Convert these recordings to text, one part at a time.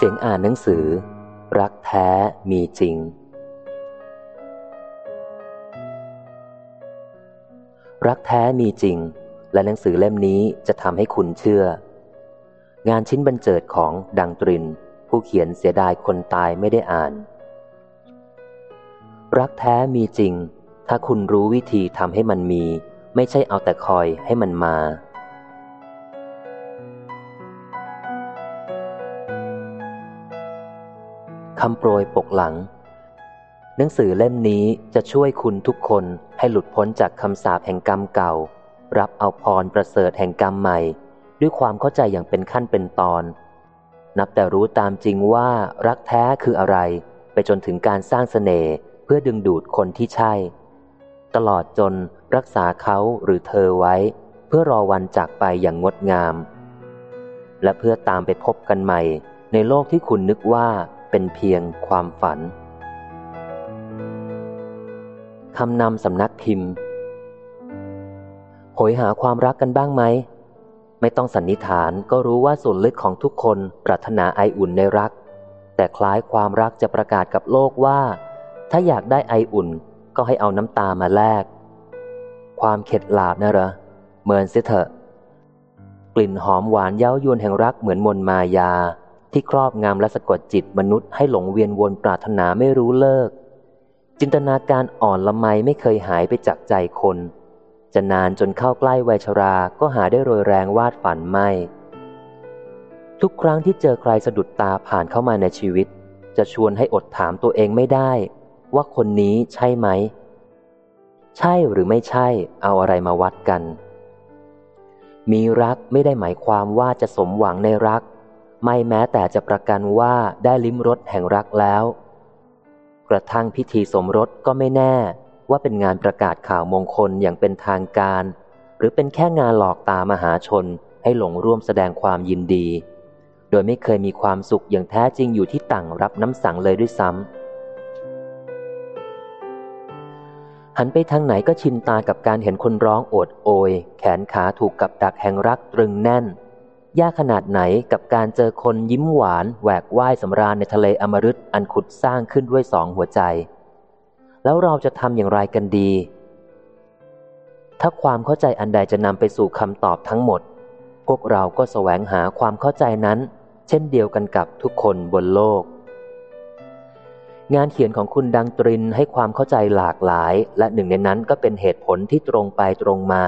เสียงอ่านหนังสือ รักแท้มีจริง รักแท้มีจริง และหนังสือเล่มนี้จะทำให้คุณเชื่อ งานชิ้นบรรเจิดของดังตริน ผู้เขียนเสียดายคนตายไม่ได้อ่าน รักแท้มีจริง ถ้าคุณรู้วิธีทำให้มันมี ไม่ใช่เอาแต่คอยให้มันมา คำโปรยปกหลัง หนังสือเล่มนี้จะช่วยคุณทุกคนให้หลุดพ้นจากคำสาปแห่งกรรมเก่า รับเอาพรประเสริฐแห่งกรรมใหม่ ด้วยความเข้าใจอย่างเป็นขั้นเป็นตอน นับแต่รู้ตามจริงว่ารักแท้คืออะไร ไปจนถึงการสร้างสเสน่ห์เพื่อดึงดูดคนที่ใช่ ตลอดจนรักษาเขาหรือเธอไว้ เพื่อรอวันจากไปอย่างงดงาม และเพื่อตามไปพบกันใหม่ในโลกที่คุณนึกว่า เป็นเพียงความฝันคำนำสำนักพิมพ์หอยหาความรักกันบ้างไหม ไม่ต้องสันนิษฐานก็รู้ว่าส่วนลึกของทุกคนปรารถนาไออุ่นในรัก แต่คล้ายความรักจะประกาศกับโลกว่า ถ้าอยากได้ไออุ่นก็ให้เอาน้ำตามาแลก ความเข็ดหลาบนะเหรอเมินเสียเถอะ กลิ่นหอมหวานเย้ายวนแห่งรักเหมือนมนมายา ที่ครอบงำและสะกดจิตมนุษย์ให้หลงเวียนวนปรารถนาไม่รู้เลิก จินตนาการอ่อนละไมไม่เคยหายไปจากใจคน จะนานจนเข้าใกล้วัยชราก็หาได้โรยแรงวาดฝันไม่ ทุกครั้งที่เจอใครสะดุดตาผ่านเข้ามาในชีวิต จะชวนให้อดถามตัวเองไม่ได้ ว่าคนนี้ใช่ไหม ใช่หรือไม่ใช่ เอาอะไรมาวัดกัน มีรักไม่ได้หมายความว่าจะสมหวังในรัก ไม่แม้แต่จะประกันว่าได้ลิ้มรสแห่งรักแล้ว กระทั่งพิธีสมรสก็ไม่แน่ว่าเป็นงานประกาศข่าวมงคลอย่างเป็นทางการ หรือเป็นแค่งานหลอกตามหาชนให้หลงร่วมแสดงความยินดี โดยไม่เคยมีความสุขอย่างแท้จริงอยู่ที่ต่างรับน้ำสังเลยด้วยซ้ำหันไปทางไหนก็ชินตากับการเห็นคนร้องโอดโอย แขนขาถูกกับดักแห่งรักตรึงแน่น ยากขนาดไหนกับการเจอคนยิ้มหวานแหวกว่ายสำราญในทะเลอมฤตอันขุดสร้างขึ้นด้วยสองหัวใจ แล้วเราจะทำอย่างไรกันดี ถ้าความเข้าใจอันใดจะนำไปสู่คำตอบทั้งหมด พวกเราก็แสวงหาความเข้าใจนั้น เช่นเดียวกันกับทุกคนบนโลก งานเขียนของคุณดังตรินให้ความเข้าใจหลากหลาย และหนึ่งในนั้นก็เป็นเหตุผลที่ตรงไปตรงมา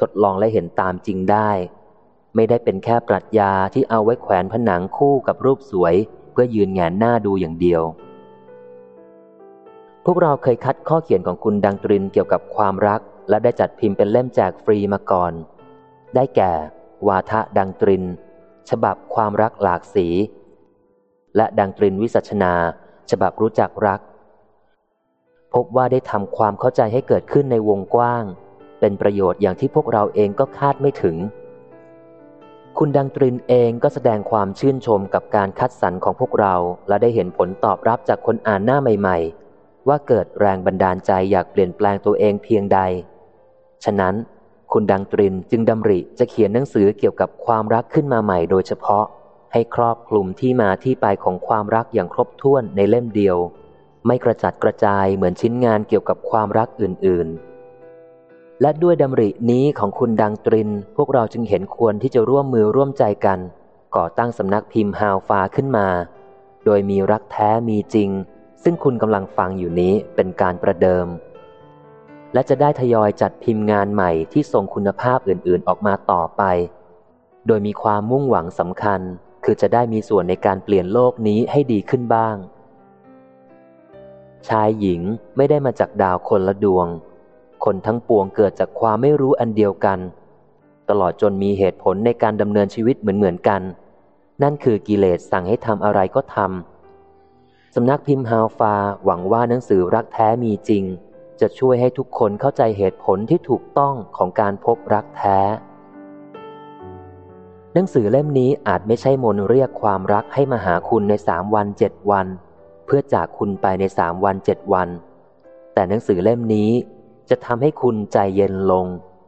ทดลองและเห็นตามจริงได้ ไม่ได้เป็นแค่ปรัชญาที่เอาไว้แขวนผนังคู่กับรูปสวย เพื่อยืนแงนหน้าดูอย่างเดียว พวกเราเคยคัดข้อเขียนของคุณดังตรินเกี่ยวกับความรัก และได้จัดพิมพ์เป็นเล่มแจกฟรีมาก่อน ได้แก่ วาทะดังตริน ฉบับความรักหลากสี และดังตรินวิสัชนา ฉบับรู้จักรัก พบว่าได้ทำความเข้าใจให้เกิดขึ้นในวงกว้าง เป็นประโยชน์อย่างที่พวกเราเองก็คาดไม่ถึง คุณดังตรินเองก็แสดงความชื่นชมกับการคัดสรรของพวกเรา และได้เห็นผลตอบรับจากคนอ่านหน้าใหม่ ๆ ว่าเกิดแรงบันดาลใจอยากเปลี่ยนแปลงตัวเองเพียงใด ฉะนั้น คุณดังตรินจึงดำริจะเขียนหนังสือเกี่ยวกับความรักขึ้นมาใหม่โดยเฉพาะ ให้ครอบคลุมที่มาที่ไปของความรักอย่างครบถ้วนในเล่มเดียว ไม่กระจัดกระจายเหมือนชิ้นงานเกี่ยวกับความรักอื่น ๆ และด้วยดำรินี้ของคุณดังตริน พวกเราจึงเห็นควรที่จะร่วมมือร่วมใจกัน ก่อตั้งสำนักพิมพ์ฮาวฟาขึ้นมา โดยมีรักแท้มีจริง ซึ่งคุณกำลังฟังอยู่นี้เป็นการประเดิม และจะได้ทยอยจัดพิมพ์งานใหม่ที่ทรงคุณภาพอื่นๆออกมาต่อไป โดยมีความมุ่งหวังสำคัญ คือจะได้มีส่วนในการเปลี่ยนโลกนี้ให้ดีขึ้นบ้าง ชายหญิงไม่ได้มาจากดาวคนละดวง คนทั้งปวงเกิดจากความไม่รู้อันเดียวกัน ตลอดจนมีเหตุผลในการดำเนินชีวิตเหมือนเหมือนกัน นั่นคือกิเลสสั่งให้ทำอะไรก็ทำสำนักพิมพ์ฮาวฟาหวังว่าหนังสือรักแท้มีจริง จะช่วยให้ทุกคนเข้าใจเหตุผลที่ถูกต้องของการพบรักแท้ หนังสือเล่มนี้อาจไม่ใช่มนเรียกความรักให้มาหาคุณในสามวันเจ็ดวัน เพื่อจากคุณไปในสามวันเจ็ดวัน แต่หนังสือเล่มนี้ จะทำให้คุณใจเย็นลง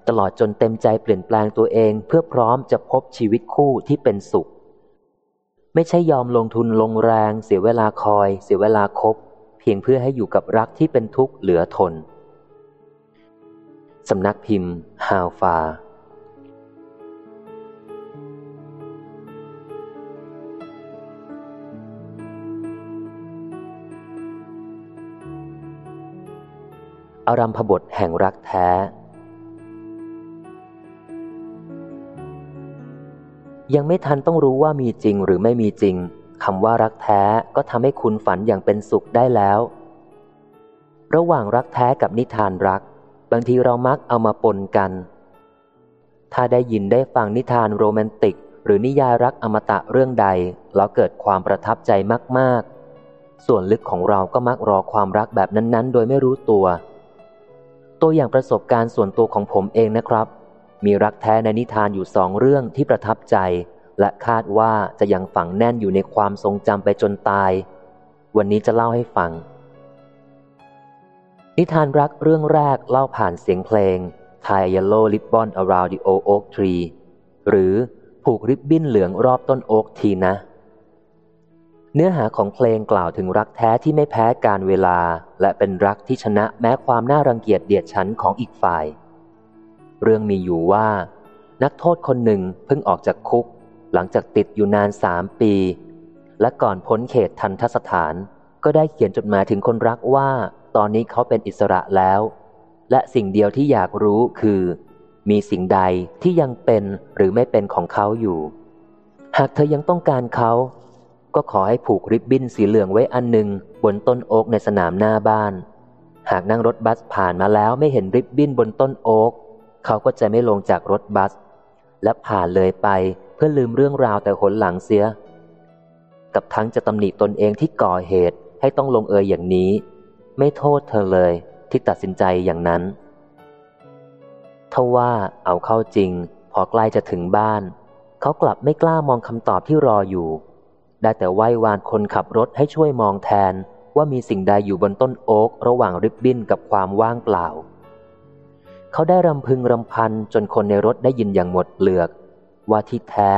ตลอดจนเต็มใจเปลี่ยนแปลงตัวเองเพื่อพร้อมจะพบชีวิตคู่ที่เป็นสุข ไม่ใช่ยอมลงทุนลงแรง เสียเวลาคอย เสียเวลาคบ เพียงเพื่อให้อยู่กับรักที่เป็นทุกข์เหลือทนสำนักพิมพ์ฮาวฟา อารัมพบทแห่งรักแท้ ยังไม่ทันต้องรู้ว่ามีจริงหรือไม่มีจริงคำว่ารักแท้ก็ทำให้คุณฝันอย่างเป็นสุขได้แล้ว ระหว่างรักแท้กับนิทานรัก บางทีเรามักเอามาปนกัน ถ้าได้ยินได้ฟังนิทานโรแมนติก หรือนิยายรักอมตะเรื่องใด แล้วเกิดความประทับใจมากๆ ส่วนลึกของเราก็มักรอความรักแบบนั้นๆ โดยไม่รู้ตัว ตัวอย่างประสบการณ์ส่วนตัวของผมเองนะครับ มีรักแท้ในนิทานอยู่สองเรื่องที่ประทับใจ และคาดว่าจะยังฝังแน่นอยู่ในความทรงจำไปจนตาย วันนี้จะเล่าให้ฟัง นิทานรักเรื่องแรกเล่าผ่านเสียงเพลง Tie a yellow ribbon around the old oak tree หรือผูกริบบิ้นเหลืองรอบต้นโอ๊กทีนะ เนื้อหาของเพลงกล่าวถึงรักแท้ที่ไม่แพ้การเวลา และเป็นรักที่ชนะแม้ความน่ารังเกียจเดียดฉันของอีกฝ่าย เรื่องมีอยู่ว่า นักโทษคนหนึ่งเพิ่งออกจากคุก หลังจากติดอยู่นานสามปี และก่อนพ้นเขตทันทสถาน ก็ได้เขียนจดหมายถึงคนรักว่า ตอนนี้เขาเป็นอิสระแล้ว และสิ่งเดียวที่อยากรู้คือ มีสิ่งใดที่ยังเป็นหรือไม่เป็นของเขาอยู่ หากเธอยังต้องการเขา ก็ขอให้ผูกริบบิ้นสีเหลืองไว้อันหนึ่งบนต้นโอ๊กในสนามหน้าบ้าน หากนั่งรถบัสผ่านมาแล้วไม่เห็นริบบิ้นบนต้นโอ๊กเขาก็จะไม่ลงจากรถบัส และผ่านเลยไปเพื่อลืมเรื่องราวแต่หนหลังเสีย กับทั้งจะตำหนิตนเองที่ก่อเหตุให้ต้องลงเอยอย่างนี้ ไม่โทษเธอเลยที่ตัดสินใจอย่างนั้นทว่าเอาเข้าจริง พอใกล้จะถึงบ้าน เขากลับไม่กล้ามองคำตอบที่รออยู่ ได้แต่ไหว้วานคนขับรถให้ช่วยมองแทนว่ามีสิ่งใดอยู่บนต้นโอ๊กระหว่างริบบิ้นกับความว่างเปล่า เขาได้รำพึงรำพันจนคนในรถได้ยินอย่างหมดเปลือก ว่าที่แท้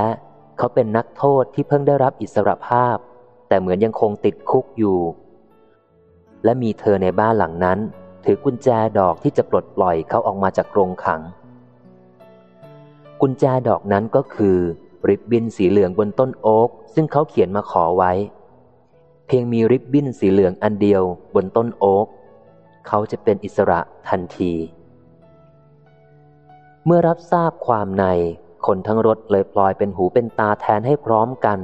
เขาเป็นนักโทษที่เพิ่งได้รับอิสรภาพ แต่เหมือนยังคงติดคุกอยู่ และมีเธอในบ้านหลังนั้น ถือกุญแจดอกที่จะปลดปล่อยเขาออกมาจากกรงขัง กุญแจดอกนั้นก็คือ ริบบิ้นสีเหลืองบนต้นโอ๊กซึ่งเขาเขียนมาขอไว้ เพียงมีริบบิ้นสีเหลืองอันเดียวบนต้นโอ๊กเขาจะเป็นอิสระทันที เมื่อรับทราบความในคนทั้งรถเลยปล่อยเป็นหูเป็นตาแทนให้พร้อมกัน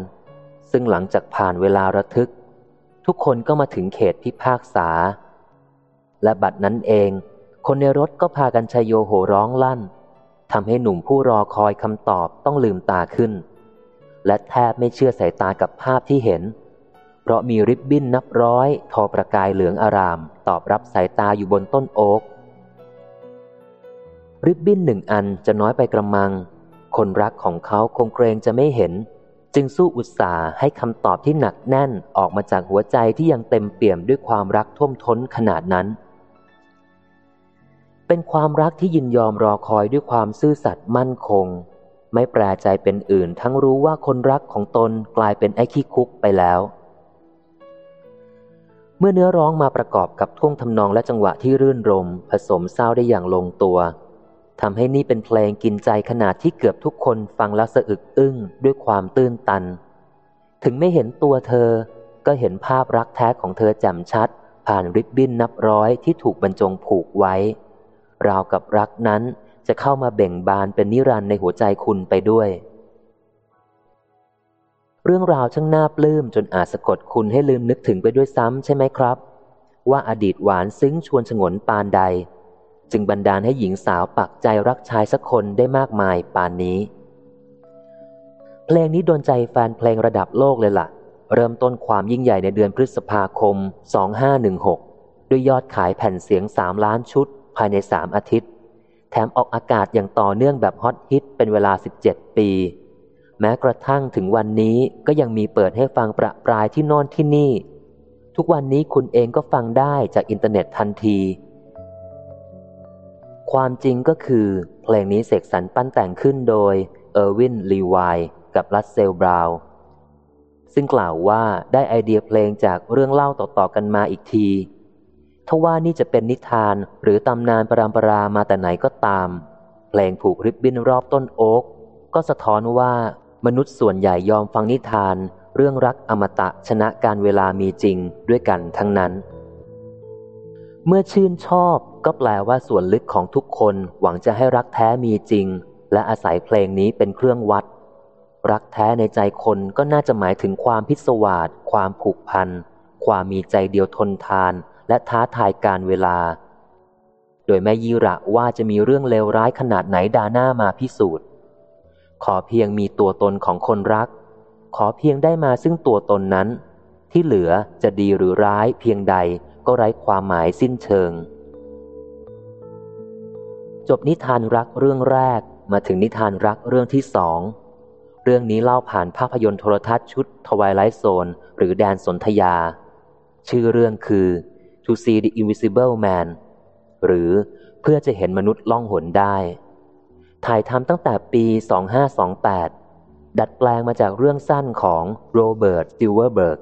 ซึ่งหลังจากผ่านเวลาระทึก ทุกคนก็มาถึงเขตพิพากษา และบัดนั้นเอง คนในรถก็พากันชยโยโหร้องลั่น ทำให้หนุ่มผู้รอคอยคำตอบต้องลืมตาขึ้น และแทบไม่เชื่อสายตากับภาพที่เห็น เพราะมีริบบิ้นนับร้อย ทอประกายเหลืองอาราม ตอบรับสายตาอยู่บนต้นโอ๊กริบบิ้นหนึ่งอันจะน้อยไปกระมัง คนรักของเขาคงเกรงจะไม่เห็น จึงสู้อุตสาห์ให้คำตอบที่หนักแน่นออกมาจากหัวใจที่ยังเต็มเปี่ยมด้วยความรักท่วมท้นขนาดนั้น เป็นความรักที่ยินยอมรอคอยด้วยความซื่อสัตย์มั่นคง ไม่แปรใจเป็นอื่น ทั้งรู้ว่าคนรักของตนกลายเป็นไอ้ขี้คุกไปแล้ว เมื่อเนื้อร้องมาประกอบกับท่วงทำนองและจังหวะที่รื่นรม ผสมเศร้าได้อย่างลงตัวทำให้นี่เป็นเพลงกินใจขนาดที่เกือบทุกคนฟังแล้วสะอึกอึ้งด้วยความตื้นตัน ถึงไม่เห็นตัวเธอ ก็เห็นภาพรักแท้ของเธอแจ่มชัด ผ่านริบบิ้นนับร้อยที่ถูกบรรจงผูกไว้ ราวกับรักนั้นจะเข้ามาเบ่งบานเป็นนิรันดร์ในหัวใจคุณไปด้วย เรื่องราวช่างน่าปลื้มจนอาจสะกดคุณให้ลืมนึกถึงไปด้วยซ้ำใช่ไหมครับ ว่าอดีตหวานซึ้งชวนฉงนปานใด จึงบันดาลให้หญิงสาวปักใจรักชายสักคนได้มากมายปานนี้ เพลงนี้โดนใจแฟนเพลงระดับโลกเลยละ่ะ เริ่มต้นความยิ่งใหญ่ในเดือนพฤษภาคม 2516 ด้วยยอดขายแผ่นเสียงสามล้านชุด ภายในสามอาทิตย์ แถมออกอากาศอย่างต่อเนื่องแบบฮอตฮิตเป็นเวลา 17 ปี แม้กระทั่งถึงวันนี้ก็ยังมีเปิดให้ฟังประปรายที่โน่นที่นี่ ทุกวันนี้คุณเองก็ฟังได้จากอินเทอร์เน็ตทันที ความจริงก็คือ เพลงนี้เสกสรรปั้นแต่งขึ้นโดย Irwin Levine กับ Russell Brown ซึ่งกล่าวว่าได้ไอเดียเพลงจากเรื่องเล่าต่อๆกันมาอีกที ทว่านี่จะเป็นนิทานหรือตำนานปรัมปรามาแต่ไหนก็ตาม เพลงผูกริบบิ้นรอบต้นโอ๊กก็สะท้อนว่ามนุษย์ส่วนใหญ่ยอมฟังนิทาน เรื่องรักอมตะชนะการเวลามีจริงด้วยกันทั้งนั้น เมื่อชื่นชอบก็แปลว่าส่วนลึกของทุกคนหวังจะให้รักแท้มีจริง และอาศัยเพลงนี้เป็นเครื่องวัด รักแท้ในใจคนก็น่าจะหมายถึงความพิศวาสความผูกพัน ความมีใจเดียวทนทาน และท้าทายการเวลา โดยแม่ยีระว่าจะมีเรื่องเลวร้ายขนาดไหนดาหน้ามาพิสูจน์ ขอเพียงมีตัวตนของคนรัก ขอเพียงได้มาซึ่งตัวตนนั้น ที่เหลือจะดีหรือร้ายเพียงใดก็ไร้ความหมายสิ้นเชิง จบนิทานรักเรื่องแรกมาถึงนิทานรักเรื่องที่สองเรื่องนี้เล่าผ่านภาพยนตร์โทรทัศน์ชุดทวายไลท์โซน หรือแดนสนธยา ชื่อเรื่องคือ To see the invisible man หรือเพื่อจะเห็นมนุษย์ล่องหนได้ ถ่ายทำตั้งแต่ปี 2528 ดัดแปลงมาจากเรื่องสั้นของโรเบิร์ตซิลเวอร์เบิร์ก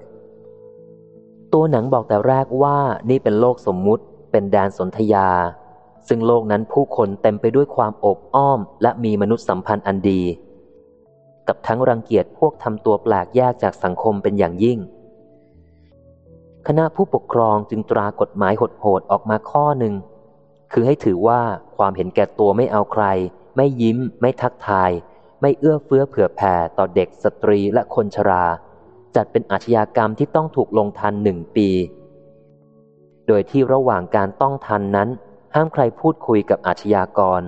ตัวหนังบอกแต่แรกว่านี่เป็นโลกสมมุติเป็นแดนสนธยา ซึ่งโลกนั้นผู้คนเต็มไปด้วยความโอบอ้อม และมีมนุษยสัมพันธ์อันดี กับทั้งรังเกียจพวกทำตัวแปลกแยกจากสังคมเป็นอย่างยิ่ง คณะผู้ปกครองจึงตรากฎหมายโหดๆออกมาข้อหนึ่ง คือให้ถือว่าความเห็นแก่ตัวไม่เอาใคร ไม่ยิ้ม ไม่ทักทาย ไม่เอื้อเฟื้อเผื่อแผ่ต่อเด็กสตรีและคนชรา จัดเป็นอาชญากรรมที่ต้องถูกลงทันหนึ่งปี โดยที่ระหว่างการต้องทันนั้น ห้ามใครพูดคุยกับอาชญากร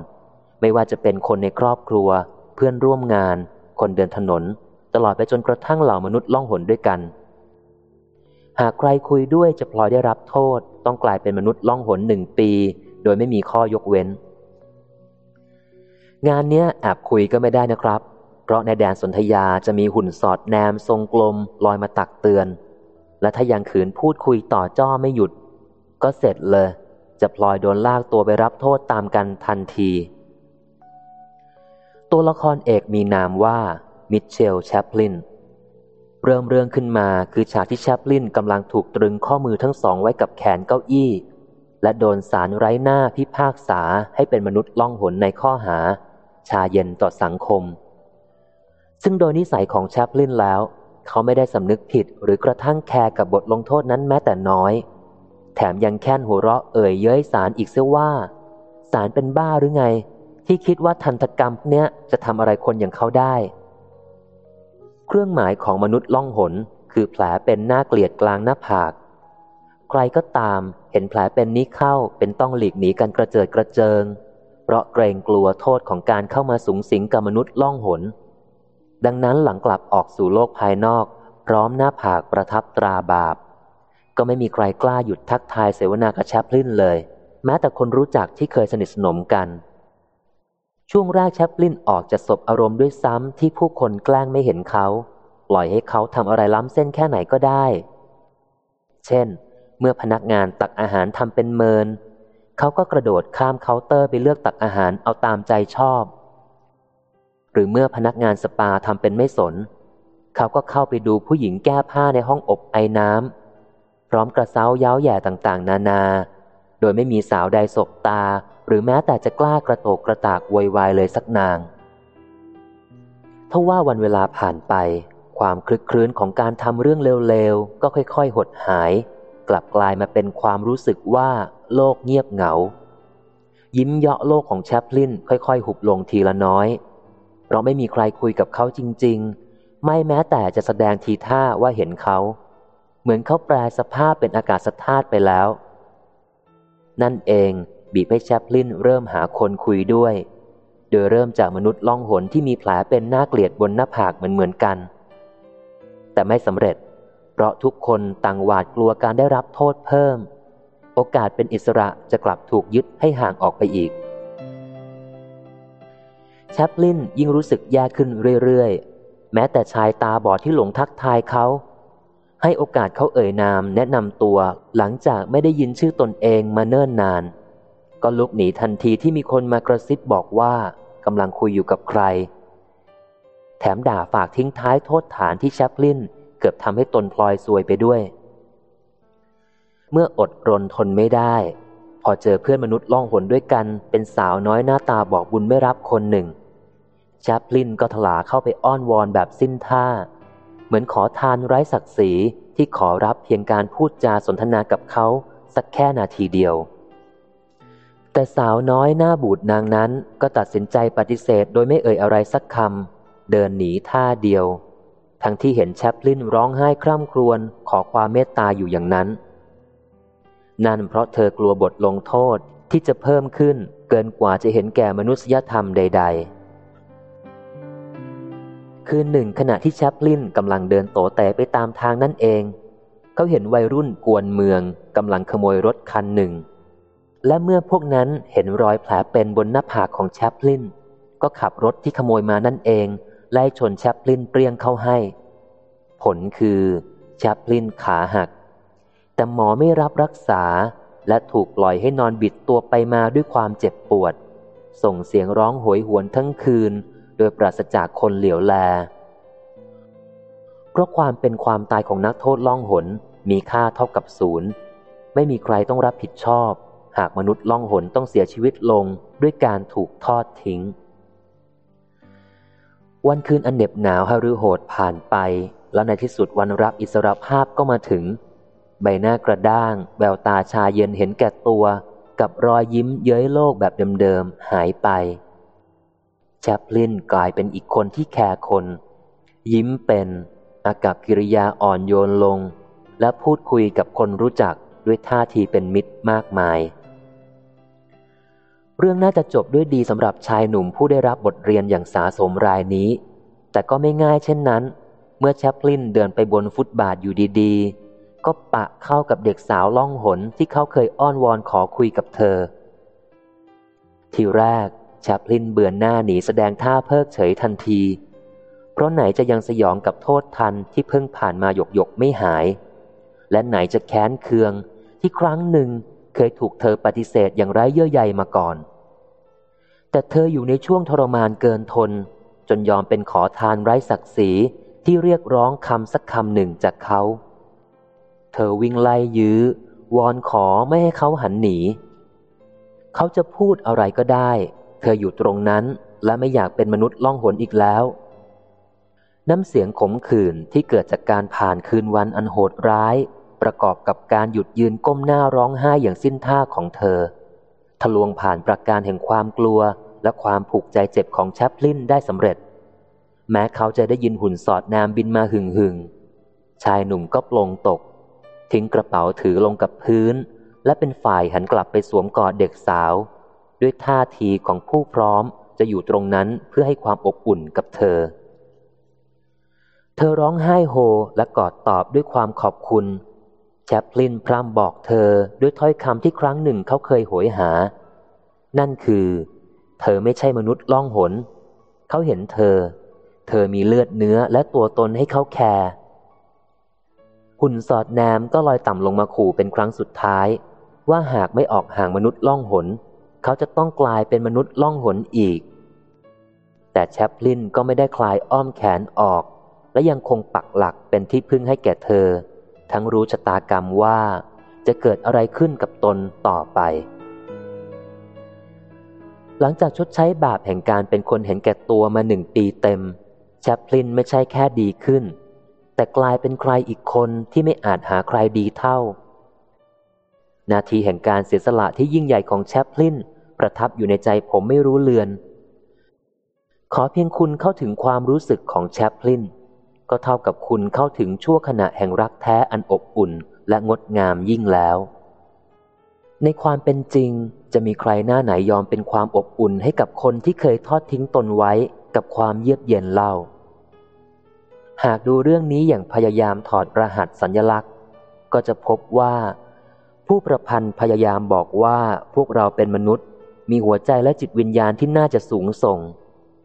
ไม่ว่าจะเป็นคนในครอบครัว เพื่อนร่วมงาน คนเดินถนน ตลอดไปจนกระทั่งเหล่ามนุษย์ล่องหนด้วยกัน หากใครคุยด้วยจะพลอยได้รับโทษ ต้องกลายเป็นมนุษย์ล่องหนหนึ่งปี โดยไม่มีข้อยกเว้น งานเนี้ยแอบคุยก็ไม่ได้นะครับ เพราะในแดนสนธยาจะมีหุ่นสอดแนมทรงกลมลอยมาตักเตือน และถ้ายังขืนพูดคุยต่อจ้อไม่หยุด ก็เสร็จเลย จะพลอยโดนลากตัวไปรับโทษตามกันทันที ตัวละครเอกมีนามว่ามิเชลแชปลิน เริ่มเรื่องขึ้นมาคือฉากที่แชปลินกำลังถูกตรึงข้อมือทั้งสองไว้กับแขนเก้าอี้ และโดนสารไร้หน้าพิพากษาให้เป็นมนุษย์ล่องหนในข้อหา ชาเย็นต่อสังคม ซึ่งโดยนิสัยของแชปลินแล้ว เขาไม่ได้สำนึกผิดหรือกระทั่งแคร์กับบทลงโทษนั้นแม้แต่น้อย แถมยังแค้นหัวเราะเอ่ยเย้ยสารอีกเสียว่าสารเป็นบ้าหรือไง ที่คิดว่าทันตกรรมเนี้ยจะทำอะไรคนอย่างเขาได้ เครื่องหมายของมนุษย์ล่องหน คือแผลเป็นหน้าเกลียดกลางหน้าผาก ใครก็ตามเห็นแผลเป็นนี้เข้าเป็นต้องหลีกหนีกันกระเจิดกระเจิง เพราะเกรงกลัวโทษของการเข้ามาสูงสิงกับมนุษย์ล่องหน ดังนั้นหลังกลับออกสู่โลกภายนอก พร้อมหน้าผากประทับตราบาป ก็ไม่มีใครกล้าหยุดทักทายเสวนากระแชปลิ้นเลย แม้แต่คนรู้จักที่เคยสนิทสนมกัน ช่วงแรกแชปลินออกจะสบอารมณ์ด้วยซ้ำที่ผู้คนแกล้งไม่เห็นเขา ปล่อยให้เขาทำอะไรล้ำเส้นแค่ไหนก็ได้ เช่น เมื่อพนักงานตักอาหารทำเป็นเมิน เขาก็กระโดดข้ามเคาน์เตอร์ไปเลือกตักอาหารเอาตามใจชอบ หรือเมื่อพนักงานสปาทำเป็นไม่สน เขาก็เข้าไปดูผู้หญิงแก้ผ้าในห้องอบไอน้ำพร้อมกระเซ้าเย้าแย่ต่างๆ นานา โดยไม่มีสาวใดสบตา หรือแม้แต่จะกล้ากระโตกกระตากวอยวายเลยสักนางทว่าวันเวลาผ่านไป ความคลึกครื้นของการทำเรื่องเลวๆ ก็ค่อยๆ หดหาย กลับกลายมาเป็นความรู้สึกว่าโลกเงียบเหงา ยิ้มเยาะโลกของแชปลินค่อยๆ หุบลงทีละน้อย เพราะไม่มีใครคุยกับเขาจริง ๆ ไม่แม้แต่จะแสดงทีท่าว่าเห็นเขา เหมือนเขาแปลสภาพเป็นอากาศธาตุไปแล้ว นั่นเอง บีบให้แชปลินเริ่มหาคนคุยด้วย โดยเริ่มจากมนุษย์ล่องหนที่มีแผลเป็นหน้าเกลียดบนหน้าผากเหมือนเหมือนกัน แต่ไม่สำเร็จ เพราะทุกคนต่างหวาดกลัวการได้รับโทษเพิ่ม โอกาสเป็นอิสระจะกลับถูกยึดให้ห่างออกไปอีกแชปลินยิ่งรู้สึกแย่ขึ้นเรื่อยๆ แม้แต่ชายตาบอดที่หลงทักทายเขาให้โอกาสเขาเอ่ยนามแนะนำตัวหลังจากไม่ได้ยินชื่อตนเองมาเนิ่นนาน ก็ลุกหนีทันทีที่มีคนมากระซิบบอกว่ากำลังคุยอยู่กับใคร แถมด่าฝากทิ้งท้ายโทษฐานที่แชปลินเกือบทำให้ตนพลอยซวยไปด้วย เมื่ออดรนทนไม่ได้ พอเจอเพื่อนมนุษย์ล่องหนด้วยกันเป็นสาวน้อยหน้าตาบอกบุญไม่รับคนหนึ่งแชปลินก็ถลาเข้าไปอ้อนวอนแบบสิ้นท่า เหมือนขอทานไร้ศักดิ์ศรีที่ขอรับเพียงการพูดจาสนทนากับเขาสักแค่นาทีเดียว แต่สาวน้อยหน้าบูดนางนั้นก็ตัดสินใจปฏิเสธโดยไม่เอ่ยอะไรสักคำเดินหนีท่าเดียว ทั้งที่เห็นแชปลินร้องไห้คร่ำครวญขอความเมตตาอยู่อย่างนั้น นั่นเพราะเธอกลัวบทลงโทษที่จะเพิ่มขึ้นเกินกว่าจะเห็นแก่มนุษยธรรมใด ๆ คืนหนึ่งขณะที่แชปลินกำลังเดินโตแต่ไปตามทางนั่นเอง เขาเห็นวัยรุ่นกวนเมืองกำลังขโมยรถคันหนึ่ง และเมื่อพวกนั้นเห็นรอยแผลเป็นบนหน้าผากของแชปลินก็ขับรถที่ขโมยมานั่นเอง ไล่ชนแชปลินเปรี้ยงเข้าให้ ผลคือแชปลินขาหัก แต่หมอไม่รับรักษาและถูกปล่อยให้นอนบิดตัวไปมาด้วยความเจ็บปวด ส่งเสียงร้องโหยหวนทั้งคืน โดยปราศจากคนเหลียวแล เพราะความเป็นความตายของนักโทษล่องหนมีค่าเท่ากับศูนย์ ไม่มีใครต้องรับผิดชอบ หากมนุษย์ล่องหนต้องเสียชีวิตลงด้วยการถูกทอดทิ้ง วันคืนอันเหน็บหนาวฮารือโหดผ่านไป แล้วในที่สุดวันรับอิสรภาพก็มาถึง ใบหน้ากระด้าง แววตาชาเย็นเห็นแก่ตัว กับรอยยิ้มเย้ยโลกแบบเดิมๆหายไปแชปลินกลายเป็นอีกคนที่แคร์คน ยิ้มเป็นอากับกิริยาอ่อนโยนลง และพูดคุยกับคนรู้จักด้วยท่าทีเป็นมิตรมากมาย เรื่องน่าจะจบด้วยดีสำหรับชายหนุ่มผู้ได้รับบทเรียนอย่างสาสมรายนี้ แต่ก็ไม่ง่ายเช่นนั้น เมื่อแชปลินเดินไปบนฟุตบาทอยู่ดีๆ ก็ปะเข้ากับเด็กสาวล่องหนที่เขาเคยอ้อนวอนขอคุยกับเธอ ทีแรกแชปลินเบือนหน้าหนีแสดงท่าเพิกเฉยทันที เพราะไหนจะยังสยองกับโทษทันที่เพิ่งผ่านมาหยกหยกไม่หาย และไหนจะแค้นเคืองที่ครั้งหนึ่ง เคยถูกเธอปฏิเสธอย่างไร้เยื่อใยมาก่อน แต่เธออยู่ในช่วงทรมานเกินทน จนยอมเป็นขอทานไร้ศักดิ์ศรีที่เรียกร้องคำสักคำหนึ่งจากเขา เธอวิ่งไล่ยื้อ วอนขอไม่ให้เขาหันหนี เขาจะพูดอะไรก็ได้ เธออยู่ตรงนั้นและไม่อยากเป็นมนุษย์ล่องหนอีกแล้ว น้ำเสียงขมขื่นที่เกิดจากการผ่านคืนวันอันโหดร้าย ประกอบกับการหยุดยืนก้มหน้าร้องไห้อย่างสิ้นท่าของเธอ ทะลวงผ่านประการแห่งความกลัวและความผูกใจเจ็บของแชปลินได้สำเร็จ แม้เขาจะได้ยินหุ่นสอดนามบินมาหึงหึงชายหนุ่มก็ปลงตก ทิ้งกระเป๋าถือลงกับพื้น และเป็นฝ่ายหันกลับไปสวมกอดเด็กสาว ด้วยท่าทีของผู้พร้อมจะอยู่ตรงนั้นเพื่อให้ความอบอุ่นกับเธอ เธอร้องไห้โฮและกอดตอบด้วยความขอบคุณ แชปลินพร่ำบอกเธอด้วยถ้อยคำที่ครั้งหนึ่งเขาเคยโหยหา นั่นคือ เธอไม่ใช่มนุษย์ล่องหน เขาเห็นเธอ เธอมีเลือดเนื้อและตัวตนให้เขาแคร์หุ่นสอดแนมก็ลอยต่ำลงมาขู่เป็นครั้งสุดท้าย ว่าหากไม่ออกห่างมนุษย์ล่องหน เขาจะต้องกลายเป็นมนุษย์ล่องหนอีก แต่แชปลินก็ไม่ได้คลายอ้อมแขนออก และยังคงปักหลักเป็นที่พึ่งให้แก่เธอ ทั้งรู้ชะตากรรมว่าจะเกิดอะไรขึ้นกับตนต่อไป หลังจากชดใช้บาปแห่งการเป็นคนเห็นแก่ตัวมาหนึ่งปีเต็มแชปลินไม่ใช่แค่ดีขึ้น แต่กลายเป็นใครอีกคนที่ไม่อาจหาใครดีเท่า นาทีแห่งการเสียสละที่ยิ่งใหญ่ของแชปลินประทับอยู่ในใจผมไม่รู้เลือน ขอเพียงคุณเข้าถึงความรู้สึกของแชปลิน ก็เท่ากับคุณเข้าถึงชั่วขณะแห่งรักแท้อันอบอุ่นและงดงามยิ่งแล้ว ในความเป็นจริงจะมีใครหน้าไหนยอมเป็นความอบอุ่นให้กับคนที่เคยทอดทิ้งตนไว้กับความเยือกเย็นเล่า หากดูเรื่องนี้อย่างพยายามถอดรหัสสัญญลักษณ์ ก็จะพบว่า ผู้ประพันธ์พยายามบอกว่าพวกเราเป็นมนุษย์ มีหัวใจและจิตวิญญาณที่น่าจะสูงส่ง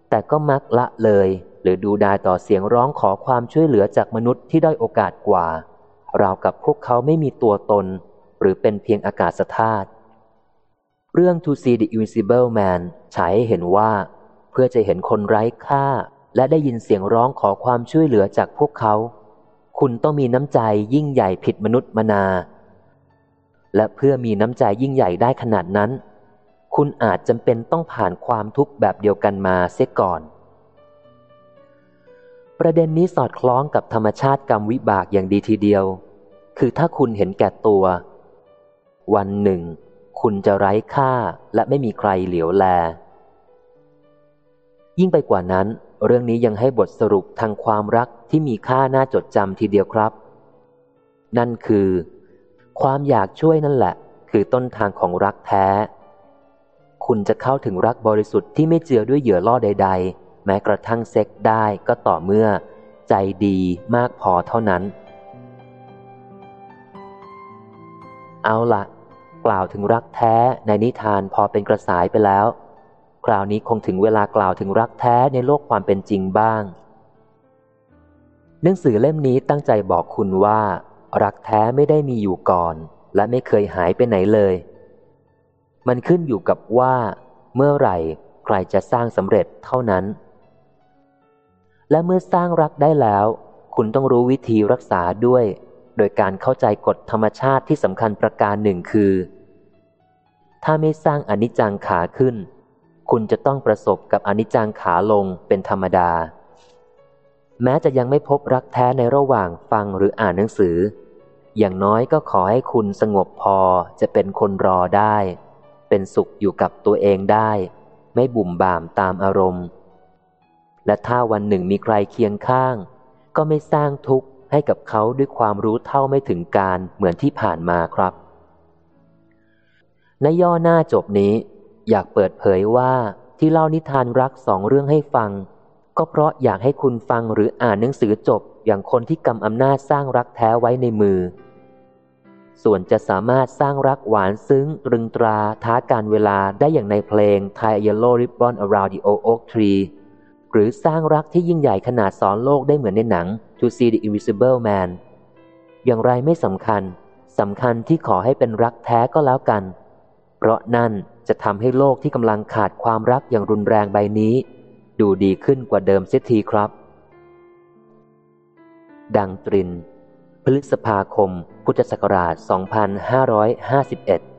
แต่ก็มักละเลย หรือดูดายต่อเสียงร้องขอความช่วยเหลือจากมนุษย์ที่ได้โอกาสกว่า ราวกับพวกเขาไม่มีตัวตน หรือเป็นเพียงอากาศธาตุเรื่อง To See the Invisible Man ฉายให้เห็นว่า เพื่อจะเห็นคนไร้ค่า และได้ยินเสียงร้องขอความช่วยเหลือจากพวกเขาคคุณต้องมีน้ำใจยิ่งใหญ่ผิดมนุษย์มนา และเพื่อมีน้ำใจยิ่งใหญ่ได้ขนาดนั้น คุณอาจจำเป็นต้องผ่านความทุกข์แบบเดียวกันมาเสียก่อน ประเด็นนี้สอดคล้องกับธรรมชาติกรรมวิบากอย่างดีทีเดียว คือถ้าคุณเห็นแก่ตัว วันหนึ่ง คุณจะไร้ค่าและไม่มีใครเหลียวแล ยิ่งไปกว่านั้น เรื่องนี้ยังให้บทสรุปทางความรักที่มีค่าน่าจดจำทีเดียวครับ นั่นคือ ความอยากช่วยนั่นแหละ คือต้นทางของรักแท้ คุณจะเข้าถึงรักบริสุทธิ์ที่ไม่เจือด้วยเหยื่อล่อใด ๆ แม้กระทั่งเซ็กได้ก็ต่อเมื่อ ใจดีมากพอเท่านั้น เอาละกล่าวถึงรักแท้ในนิทานพอเป็นกระสายไปแล้ว คราวนี้คงถึงเวลากล่าวถึงรักแท้ในโลกความเป็นจริงบ้าง หนังสือเล่มนี้ตั้งใจบอกคุณว่า รักแท้ไม่ได้มีอยู่ก่อน และไม่เคยหายไปไหนเลย มันขึ้นอยู่กับว่า เมื่อไหร่ใครจะสร้างสำเร็จเท่านั้น และเมื่อสร้างรักได้แล้ว คุณต้องรู้วิธีรักษาด้วย โดยการเข้าใจกฎธรรมชาติที่สำคัญประการหนึ่งคือ ถ้าไม่สร้างอนิจจังขาขึ้น คุณจะต้องประสบกับอนิจจังขาลงเป็นธรรมดา แม้จะยังไม่พบรักแท้ในระหว่างฟังหรืออ่านหนังสือ อย่างน้อยก็ขอให้คุณสงบพอจะเป็นคนรอได้ เป็นสุขอยู่กับตัวเองได้ ไม่บุ่มบ่ามตามอารมณ์ และถ้าวันหนึ่งมีใครเคียงข้าง ก็ไม่สร้างทุกข์ให้กับเขาด้วยความรู้เท่าไม่ถึงการเหมือนที่ผ่านมาครับในย่อหน้าจบนี้ อยากเปิดเผยว่าที่เล่านิทานรักสองเรื่องให้ฟัง ก็เพราะอยากให้คุณฟังหรืออ่านหนังสือจบอย่างคนที่กำอำนาจสร้างรักแท้ไว้ในมือ ส่วนจะสามารถสร้างรักหวานซึ้งตรึงตราท้าการเวลาได้อย่างในเพลง Tie a Yellow Ribbon Around the Old Oak Tree หรือสร้างรักที่ยิ่งใหญ่ขนาดสอนโลกได้เหมือนในหนัง To See the Invisible Man อย่างไรไม่สำคัญสำคัญที่ขอให้เป็นรักแท้ก็แล้วกัน เพราะนั่นจะทำให้โลกที่กำลังขาดความรักอย่างรุนแรงใบนี้ ดูดีขึ้นกว่าเดิมเสียทีครับ ดังตริน พฤษภาคม พุทธศักราช 2551